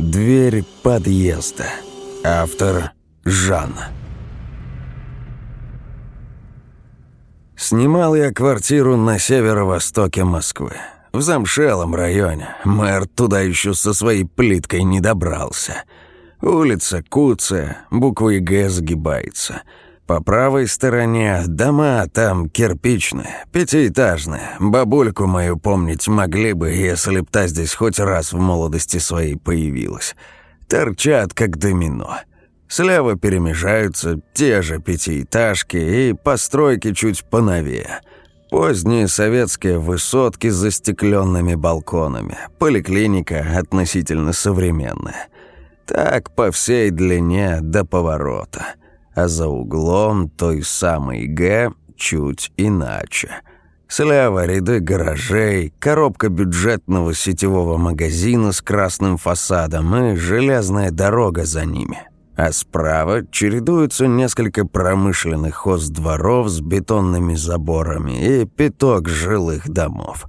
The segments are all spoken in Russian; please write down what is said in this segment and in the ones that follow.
Дверь подъезда. Автор Жан. Снимал я квартиру на северо-востоке Москвы. В замшелом районе. Мэр туда еще со своей плиткой не добрался. Улица Куция, буквой «Г» загибается. По правой стороне дома там кирпичные, пятиэтажные. Бабульку мою помнить могли бы, если б та здесь хоть раз в молодости своей появилась. Торчат, как домино. Слева перемежаются те же пятиэтажки и постройки чуть поновее. Поздние советские высотки с застекленными балконами. Поликлиника относительно современная. Так по всей длине до поворота. А за углом той самой «Г» чуть иначе. Слева ряды гаражей, коробка бюджетного сетевого магазина с красным фасадом и железная дорога за ними. А справа чередуются несколько промышленных хоздворов с бетонными заборами и пяток жилых домов.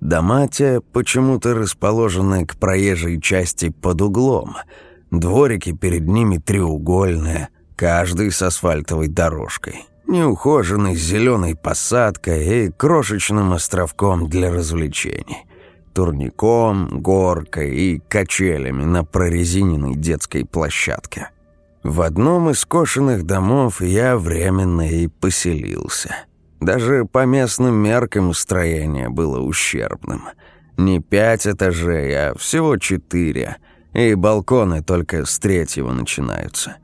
Дома те почему-то расположены к проезжей части под углом – Дворики перед ними треугольные, каждый с асфальтовой дорожкой. Неухоженной зеленой посадкой и крошечным островком для развлечений. Турником, горкой и качелями на прорезиненной детской площадке. В одном из кошенных домов я временно и поселился. Даже по местным меркам строение было ущербным. Не пять этажей, а всего четыре – и балконы только с третьего начинаются.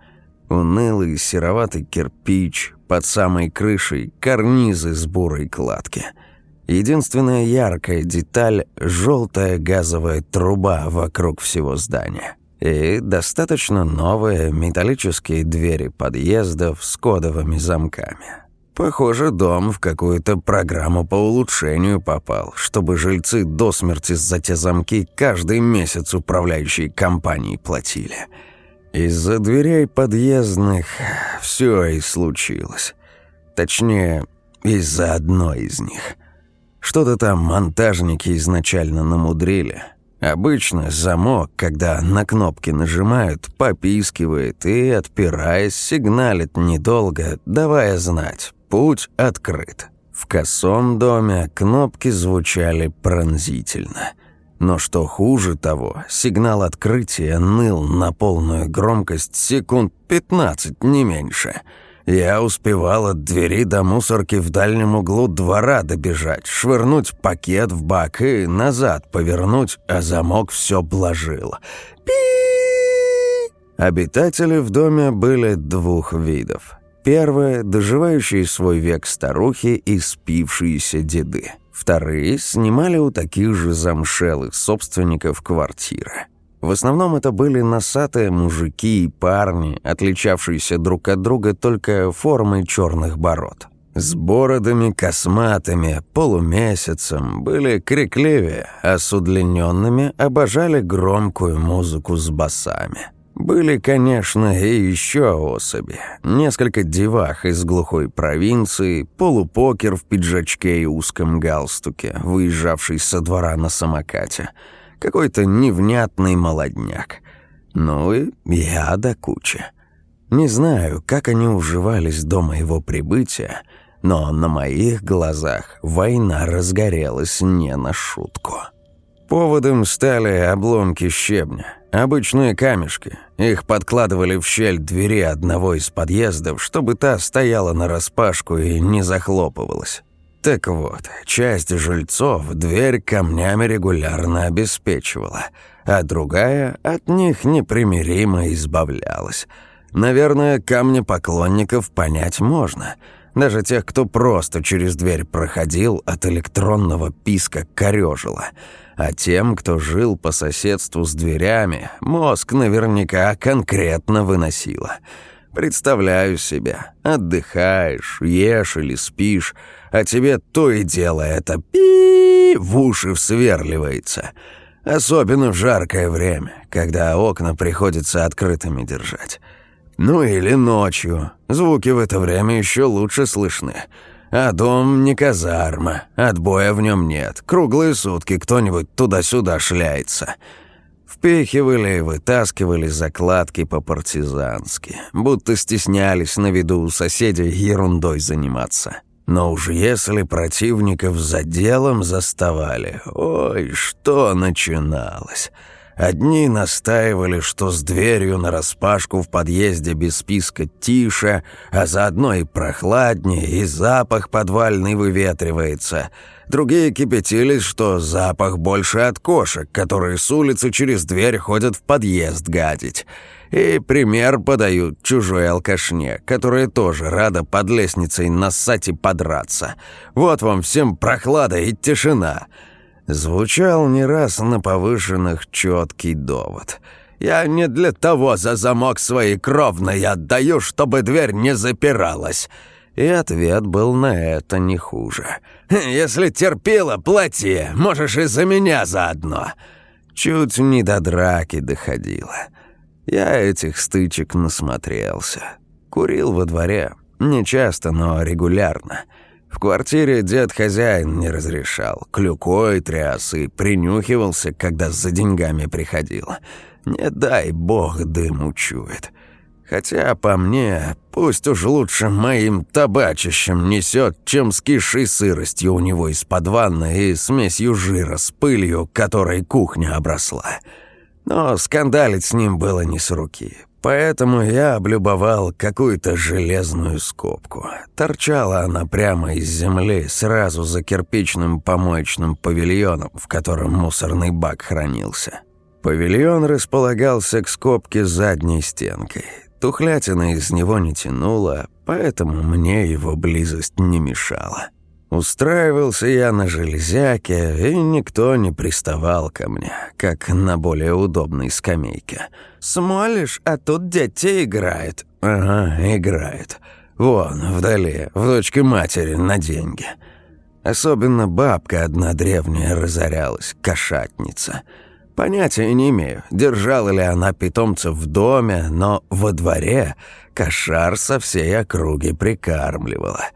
Унылый сероватый кирпич, под самой крышей карнизы с бурой кладки. Единственная яркая деталь – желтая газовая труба вокруг всего здания. И достаточно новые металлические двери подъездов с кодовыми замками. Похоже, дом в какую-то программу по улучшению попал, чтобы жильцы до смерти за те замки каждый месяц управляющей компании платили. Из-за дверей подъездных все и случилось. Точнее, из-за одной из них. Что-то там монтажники изначально намудрили. Обычно замок, когда на кнопки нажимают, попискивает и, отпираясь, сигналит недолго, давая знать Путь открыт. В косом доме кнопки звучали пронзительно. Но что хуже того, сигнал открытия ныл на полную громкость секунд 15, не меньше. Я успевал от двери до мусорки в дальнем углу двора добежать, швырнуть пакет в бак и назад повернуть, а замок все блажил. пи Обитатели в доме были двух видов. Первое – доживающие свой век старухи и спившиеся деды. Вторые снимали у таких же замшелых собственников квартиры. В основном это были носатые мужики и парни, отличавшиеся друг от друга только формой черных бород. С бородами косматыми, полумесяцем, были крикливее, а с удлиненными обожали громкую музыку с басами. Были, конечно, и еще особи. Несколько девах из глухой провинции, полупокер в пиджачке и узком галстуке, выезжавший со двора на самокате. Какой-то невнятный молодняк. Ну и я до кучи. Не знаю, как они уживались до моего прибытия, но на моих глазах война разгорелась не на шутку. Поводом стали обломки щебня, обычные камешки. Их подкладывали в щель двери одного из подъездов, чтобы та стояла нараспашку и не захлопывалась. Так вот, часть жильцов дверь камнями регулярно обеспечивала, а другая от них непримиримо избавлялась. Наверное, камни поклонников понять можно – даже тех, кто просто через дверь проходил, от электронного писка корёжило. А тем, кто жил по соседству с дверями, мозг наверняка конкретно выносило. Представляю себя. Отдыхаешь, ешь или спишь, а тебе то и дело это пи в уши всверливается. Особенно в жаркое время, когда окна приходится открытыми держать. Ну или ночью. Звуки в это время еще лучше слышны. А дом не казарма, отбоя в нем нет. Круглые сутки кто-нибудь туда-сюда шляется. Впихивали и вытаскивали закладки по-партизански, будто стеснялись на виду у соседей ерундой заниматься. Но уж если противников за делом заставали, ой, что начиналось. Одни настаивали, что с дверью нараспашку в подъезде без списка тише, а заодно и прохладнее, и запах подвальный выветривается. Другие кипятились, что запах больше от кошек, которые с улицы через дверь ходят в подъезд гадить. И пример подают чужой алкашне, которая тоже рада под лестницей нассать и подраться. Вот вам всем прохлада и тишина». Звучал не раз на повышенных четкий довод. «Я не для того за замок своей кровной отдаю, чтобы дверь не запиралась». И ответ был на это не хуже. «Если терпела, плати, можешь и за меня заодно». Чуть не до драки доходило. Я этих стычек насмотрелся. Курил во дворе. Не часто, но регулярно. В квартире дед-хозяин не разрешал, клюкой тряс и принюхивался, когда за деньгами приходил. Не дай бог дым учует. Хотя, по мне, пусть уж лучше моим табачищем несет, чем с кишей сыростью у него из-под ванны и смесью жира с пылью, которой кухня обросла. Но скандалить с ним было не с руки. Поэтому я облюбовал какую-то железную скобку. Торчала она прямо из земли, сразу за кирпичным помоечным павильоном, в котором мусорный бак хранился. Павильон располагался к скобке задней стенкой. Тухлятина из него не тянула, поэтому мне его близость не мешала. Устраивался я на железяке, и никто не приставал ко мне, как на более удобной скамейке. «Смолишь, а тут дети играют». «Ага, играет. Вон, вдали, в дочке матери на деньги». Особенно бабка одна древняя разорялась, кошатница. Понятия не имею, держала ли она питомцев в доме, но во дворе кошар со всей округи прикармливала –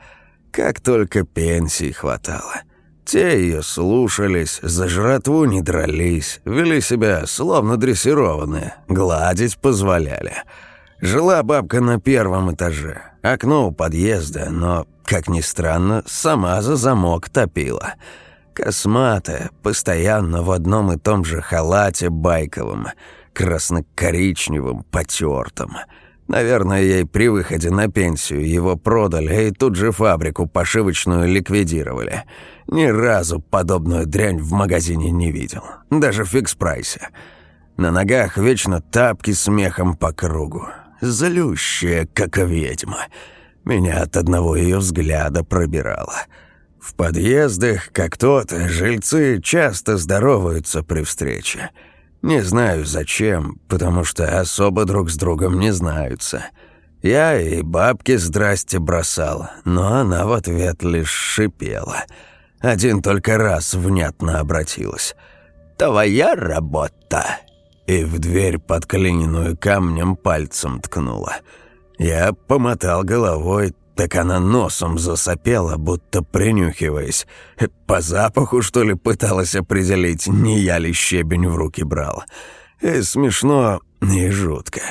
как только пенсии хватало. Те ее слушались, за жратву не дрались, вели себя словно дрессированные, гладить позволяли. Жила бабка на первом этаже, окно у подъезда, но, как ни странно, сама за замок топила. Косматая, постоянно в одном и том же халате байковом, красно-коричневом, потертом – Наверное, ей при выходе на пенсию его продали и тут же фабрику пошивочную ликвидировали. Ни разу подобную дрянь в магазине не видел. Даже в фикс-прайсе. На ногах вечно тапки с мехом по кругу. Злющая, как ведьма. Меня от одного ее взгляда пробирало. В подъездах, как тот, жильцы часто здороваются при встрече. Не знаю зачем, потому что особо друг с другом не знаются. Я и бабке здрасте бросал, но она в ответ лишь шипела. Один только раз внятно обратилась. «Твоя работа!» И в дверь подклиненную камнем пальцем ткнула. Я помотал головой, так она носом засопела, будто принюхиваясь. По запаху, что ли, пыталась определить, не я ли щебень в руки брал. И смешно, и жутко.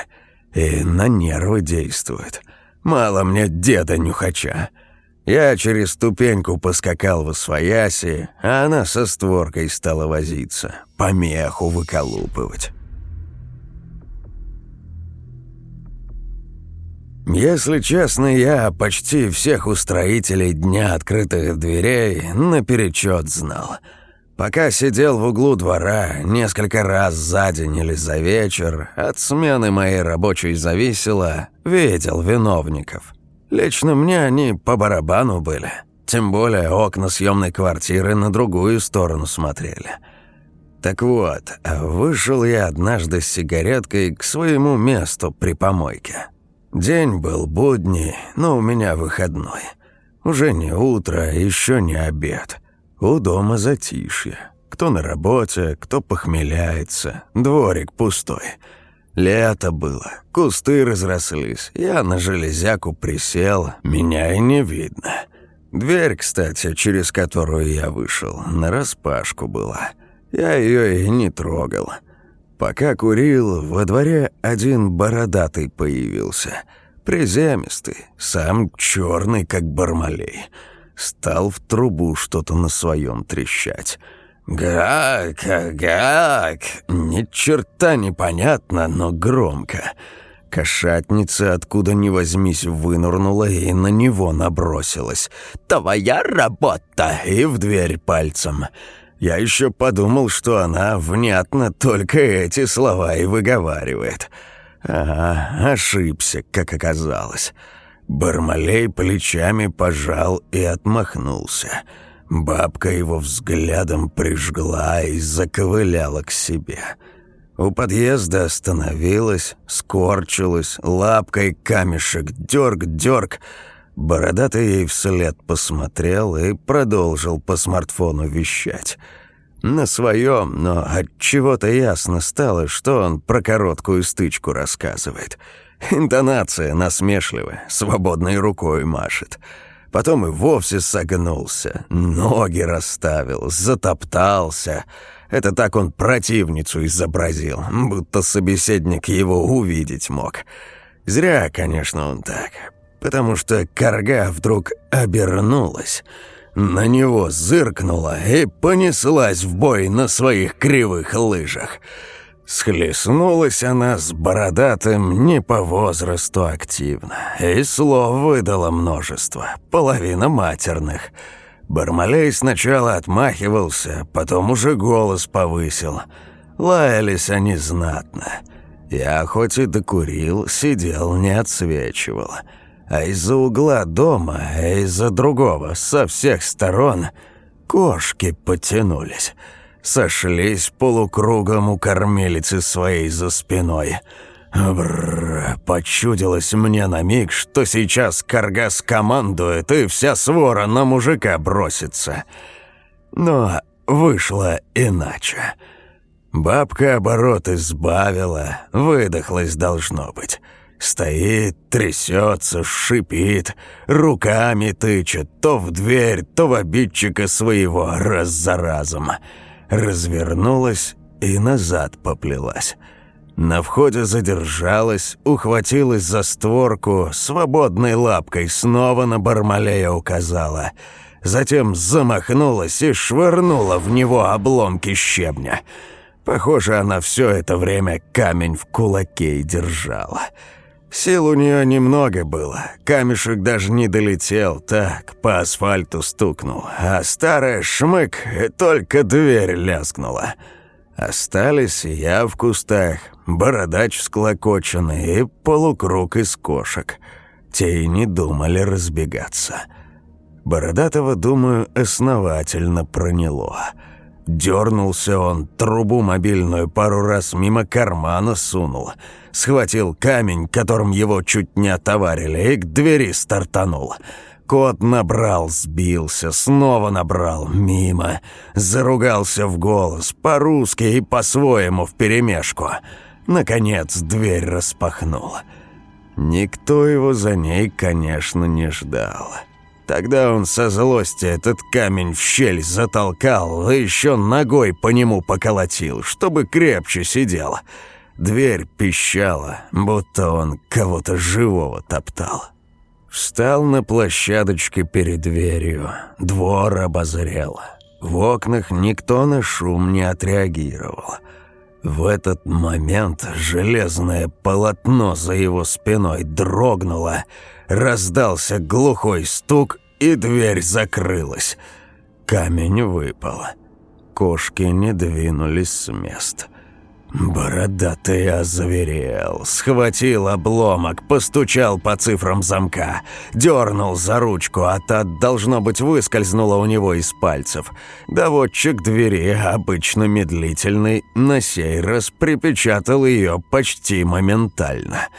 И на нервы действует. Мало мне деда нюхача. Я через ступеньку поскакал в освояси, а она со створкой стала возиться, помеху выколупывать. Если честно, я почти всех устроителей Дня открытых дверей наперечет знал. Пока сидел в углу двора несколько раз за день или за вечер, от смены моей рабочей зависело, видел виновников. Лично мне они по барабану были. Тем более окна съемной квартиры на другую сторону смотрели. Так вот, вышел я однажды с сигареткой к своему месту при помойке. День был будний, но у меня выходной. Уже не утро, еще не обед. У дома затишье. Кто на работе, кто похмеляется. Дворик пустой. Лето было, кусты разрослись. Я на железяку присел, меня и не видно. Дверь, кстати, через которую я вышел, нараспашку была. Я ее и не трогал. Пока курил, во дворе один бородатый появился. Приземистый, сам черный, как бармалей. Стал в трубу что-то на своем трещать. «Гак, гак!» Ни черта непонятно, но громко. Кошатница, откуда ни возьмись, вынурнула и на него набросилась. «Твоя работа!» и в дверь пальцем. Я еще подумал, что она внятно только эти слова и выговаривает. Ага, ошибся, как оказалось. Бармалей плечами пожал и отмахнулся. Бабка его взглядом прижгла и заковыляла к себе. У подъезда остановилась, скорчилась, лапкой камешек дёрг-дёрг. Бородатый ей вслед посмотрел и продолжил по смартфону вещать. На своем, но от чего то ясно стало, что он про короткую стычку рассказывает. Интонация насмешливая, свободной рукой машет. Потом и вовсе согнулся, ноги расставил, затоптался — это так он противницу изобразил, будто собеседник его увидеть мог. Зря, конечно, он так, потому что корга вдруг обернулась, на него зыркнула и понеслась в бой на своих кривых лыжах. Схлестнулась она с бородатым не по возрасту активно, и слов выдала множество, половина матерных – Бармалей сначала отмахивался, потом уже голос повысил. Лаялись они знатно. Я хоть и докурил, сидел, не отсвечивал. А из-за угла дома, а из-за другого, со всех сторон, кошки потянулись. Сошлись полукругом у кормилицы своей за спиной — Бррр, почудилось мне на миг, что сейчас Каргас командует, и вся свора на мужика бросится. Но вышло иначе. Бабка обороты сбавила, выдохлась должно быть. Стоит, трясется, шипит, руками тычет то в дверь, то в обидчика своего раз за разом. Развернулась и назад поплелась. На входе задержалась, ухватилась за створку, свободной лапкой снова на Бармалея указала. Затем замахнулась и швырнула в него обломки щебня. Похоже, она все это время камень в кулаке и держала. Сил у нее немного было, камешек даже не долетел, так, по асфальту стукнул, а старая шмык только дверь лязгнула. Остались я в кустах, бородач склокоченный и полукруг из кошек. Те и не думали разбегаться. Бородатого, думаю, основательно проняло. Дернулся он, трубу мобильную пару раз мимо кармана сунул. Схватил камень, которым его чуть не отоварили, и к двери стартанул. Кот набрал, сбился, снова набрал, мимо. Заругался в голос, по-русски и по-своему вперемешку. Наконец дверь распахнула. Никто его за ней, конечно, не ждал. Тогда он со злости этот камень в щель затолкал, и еще ногой по нему поколотил, чтобы крепче сидел. Дверь пищала, будто он кого-то живого топтал. Встал на площадочке перед дверью. Двор обозрел. В окнах никто на шум не отреагировал. В этот момент железное полотно за его спиной дрогнуло, раздался глухой стук, и дверь закрылась. Камень выпал. Кошки не двинулись с места. Бородатый озверел, схватил обломок, постучал по цифрам замка, дернул за ручку, а та, должно быть, выскользнула у него из пальцев. Доводчик двери, обычно медлительный, на сей раз припечатал ее почти моментально –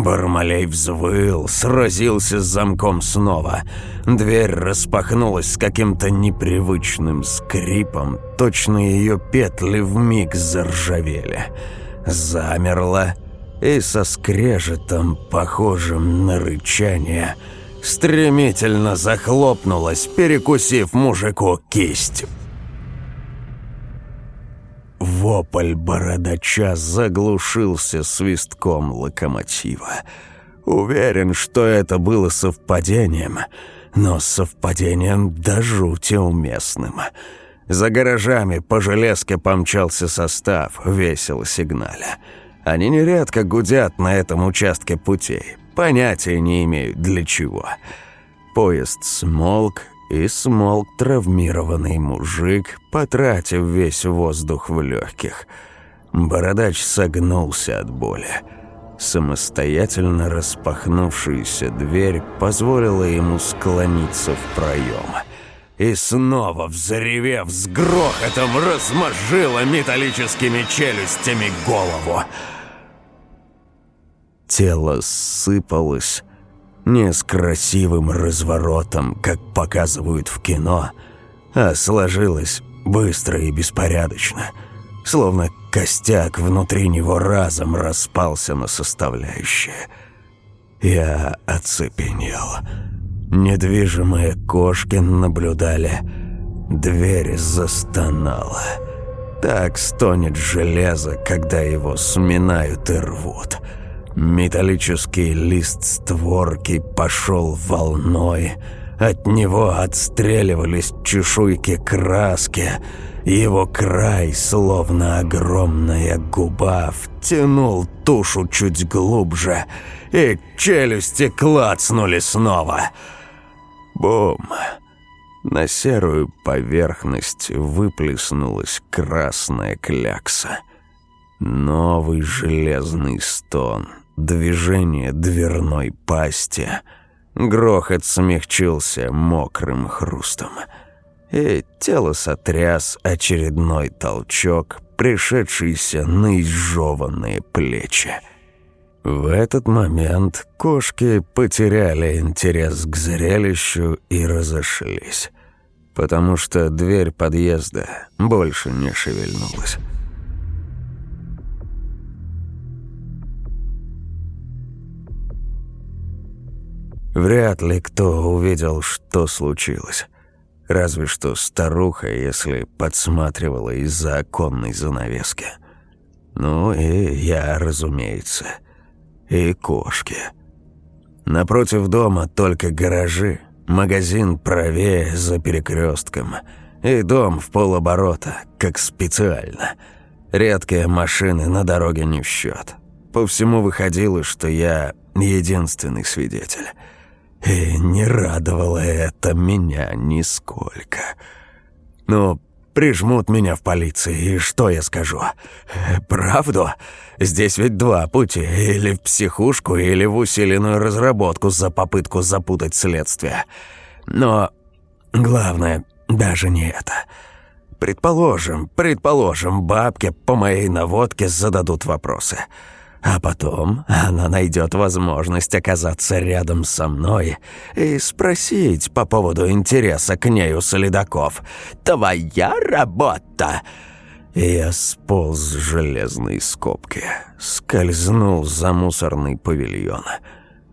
Бармалей взвыл, сразился с замком снова. Дверь распахнулась с каким-то непривычным скрипом. Точно ее петли вмиг заржавели. Замерла и со скрежетом, похожим на рычание, стремительно захлопнулась, перекусив мужику кисть. Вопль бородача заглушился свистком локомотива. Уверен, что это было совпадением, но совпадением до жути уместным. За гаражами по железке помчался состав, весело сигналя. Они нередко гудят на этом участке путей, понятия не имеют для чего. Поезд смолк, и смолк травмированный мужик, потратив весь воздух в легких. Бородач согнулся от боли. Самостоятельно распахнувшаяся дверь позволила ему склониться в проем. И снова, взревев с грохотом, размозжила металлическими челюстями голову. Тело сыпалось, не с красивым разворотом, как показывают в кино, а сложилось быстро и беспорядочно, словно костяк внутри него разом распался на составляющие. Я оцепенел. Недвижимые кошки наблюдали. Дверь застонала. Так стонет железо, когда его сминают и рвут. Металлический лист створки пошел волной. От него отстреливались чешуйки краски. Его край, словно огромная губа, втянул тушу чуть глубже, и челюсти клацнули снова. Бум! На серую поверхность выплеснулась красная клякса. Новый железный стон — движение дверной пасти. Грохот смягчился мокрым хрустом. И тело сотряс очередной толчок, пришедшийся на изжеванные плечи. В этот момент кошки потеряли интерес к зрелищу и разошлись, потому что дверь подъезда больше не шевельнулась. Вряд ли кто увидел, что случилось. Разве что старуха, если подсматривала из-за оконной занавески. Ну и я, разумеется. И кошки. Напротив дома только гаражи, магазин правее за перекрестком и дом в полоборота, как специально. Редкие машины на дороге не в счет. По всему выходило, что я единственный свидетель. И не радовало это меня нисколько. Ну, прижмут меня в полиции, и что я скажу? Правду? Здесь ведь два пути, или в психушку, или в усиленную разработку за попытку запутать следствие. Но главное даже не это. Предположим, предположим, бабки по моей наводке зададут вопросы. А потом она найдет возможность оказаться рядом со мной и спросить по поводу интереса к ней у следаков. «Твоя работа!» Я сполз с железной скобки, скользнул за мусорный павильон.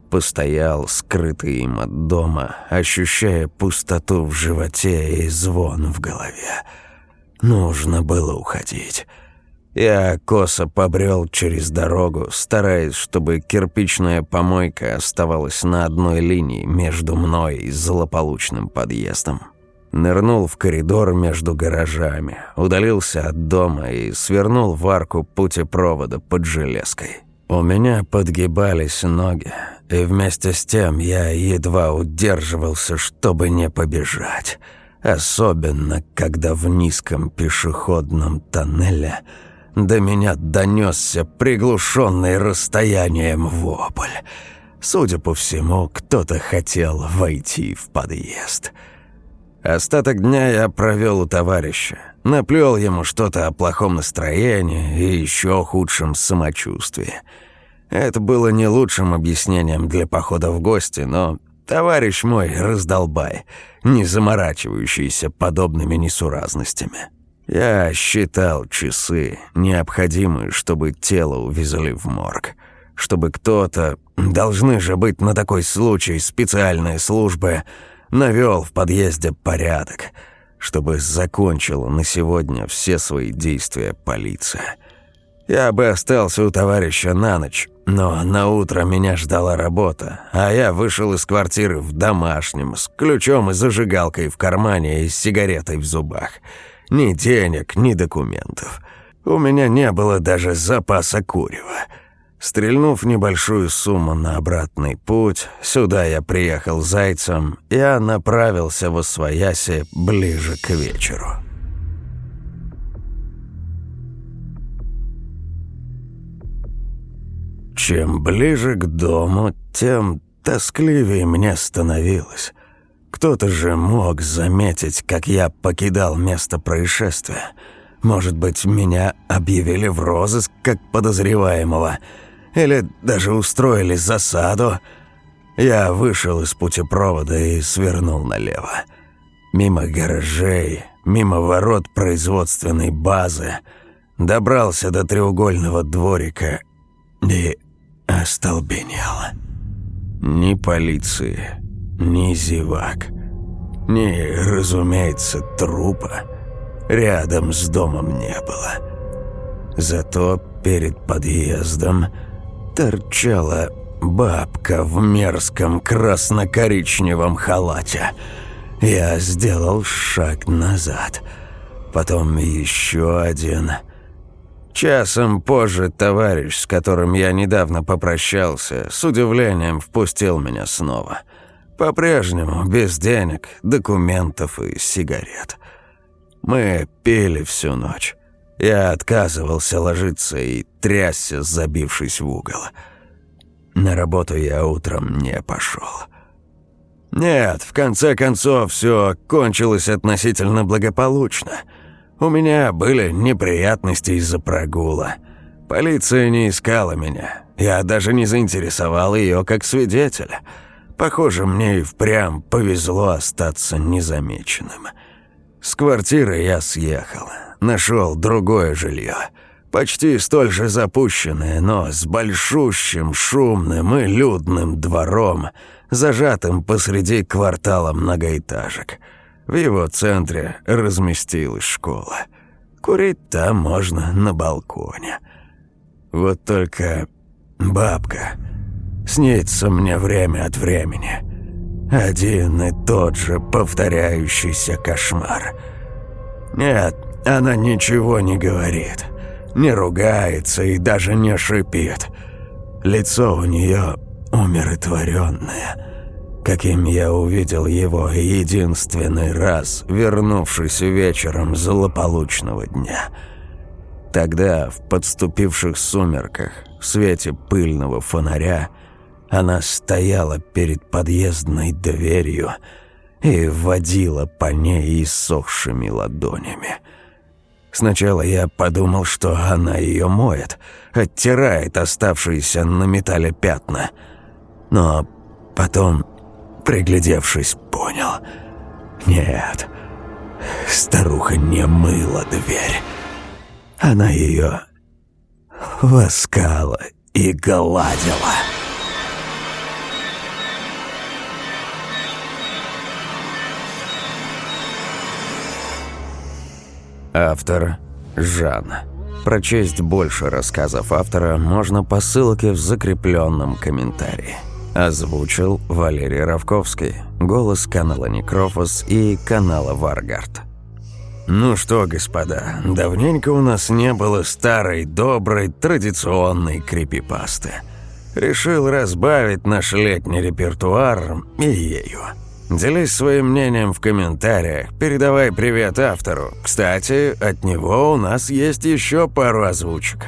Постоял, скрытый им от дома, ощущая пустоту в животе и звон в голове. Нужно было уходить. Я косо побрел через дорогу, стараясь, чтобы кирпичная помойка оставалась на одной линии между мной и злополучным подъездом. Нырнул в коридор между гаражами, удалился от дома и свернул в арку путепровода под железкой. У меня подгибались ноги, и вместе с тем я едва удерживался, чтобы не побежать. Особенно, когда в низком пешеходном тоннеле – до меня донесся приглушенный расстоянием вопль. Судя по всему, кто-то хотел войти в подъезд. Остаток дня я провел у товарища. Наплел ему что-то о плохом настроении и еще худшем самочувствии. Это было не лучшим объяснением для похода в гости, но товарищ мой раздолбай, не заморачивающийся подобными несуразностями. Я считал часы, необходимые, чтобы тело увезли в морг. Чтобы кто-то, должны же быть на такой случай специальные службы, навел в подъезде порядок. чтобы закончила на сегодня все свои действия полиция. Я бы остался у товарища на ночь, но на утро меня ждала работа, а я вышел из квартиры в домашнем, с ключом и зажигалкой в кармане и с сигаретой в зубах. Ни денег, ни документов. У меня не было даже запаса курева. Стрельнув небольшую сумму на обратный путь, сюда я приехал зайцем, я направился в Освояси ближе к вечеру. Чем ближе к дому, тем тоскливее мне становилось. Кто-то же мог заметить, как я покидал место происшествия. Может быть, меня объявили в розыск как подозреваемого, или даже устроили засаду. Я вышел из путепровода и свернул налево. Мимо гаражей, мимо ворот производственной базы, добрался до треугольного дворика и остолбенела. Ни полиции, ни зевак, ни, разумеется, трупа рядом с домом не было. Зато перед подъездом торчала бабка в мерзком красно-коричневом халате. Я сделал шаг назад, потом еще один — Часом позже товарищ, с которым я недавно попрощался, с удивлением впустил меня снова. По-прежнему без денег, документов и сигарет. Мы пили всю ночь. Я отказывался ложиться и трясся, забившись в угол. На работу я утром не пошел. Нет, в конце концов, все кончилось относительно благополучно — у меня были неприятности из-за прогула. Полиция не искала меня. Я даже не заинтересовал ее как свидетеля. Похоже, мне и впрямь повезло остаться незамеченным. С квартиры я съехал. Нашел другое жилье. Почти столь же запущенное, но с большущим, шумным и людным двором, зажатым посреди квартала многоэтажек – в его центре разместилась школа. Курить там можно на балконе. Вот только бабка снится мне время от времени. Один и тот же повторяющийся кошмар. Нет, она ничего не говорит, не ругается и даже не шипит. Лицо у нее умиротворенное – каким я увидел его единственный раз, вернувшись вечером злополучного дня. Тогда, в подступивших сумерках, в свете пыльного фонаря, она стояла перед подъездной дверью и водила по ней иссохшими ладонями. Сначала я подумал, что она ее моет, оттирает оставшиеся на металле пятна. Но потом Приглядевшись, понял. Нет, старуха не мыла дверь. Она ее воскала и гладила. Автор Жан. Прочесть больше рассказов автора можно по ссылке в закрепленном комментарии. Озвучил Валерий Равковский, голос канала Некрофос и канала Варгард. Ну что, господа, давненько у нас не было старой, доброй, традиционной крипипасты. Решил разбавить наш летний репертуар и ею. Делись своим мнением в комментариях, передавай привет автору. Кстати, от него у нас есть еще пару озвучек.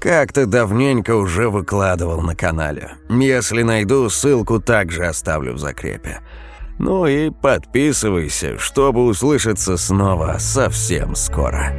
Как-то давненько уже выкладывал на канале. Если найду, ссылку также оставлю в закрепе. Ну и подписывайся, чтобы услышаться снова совсем скоро.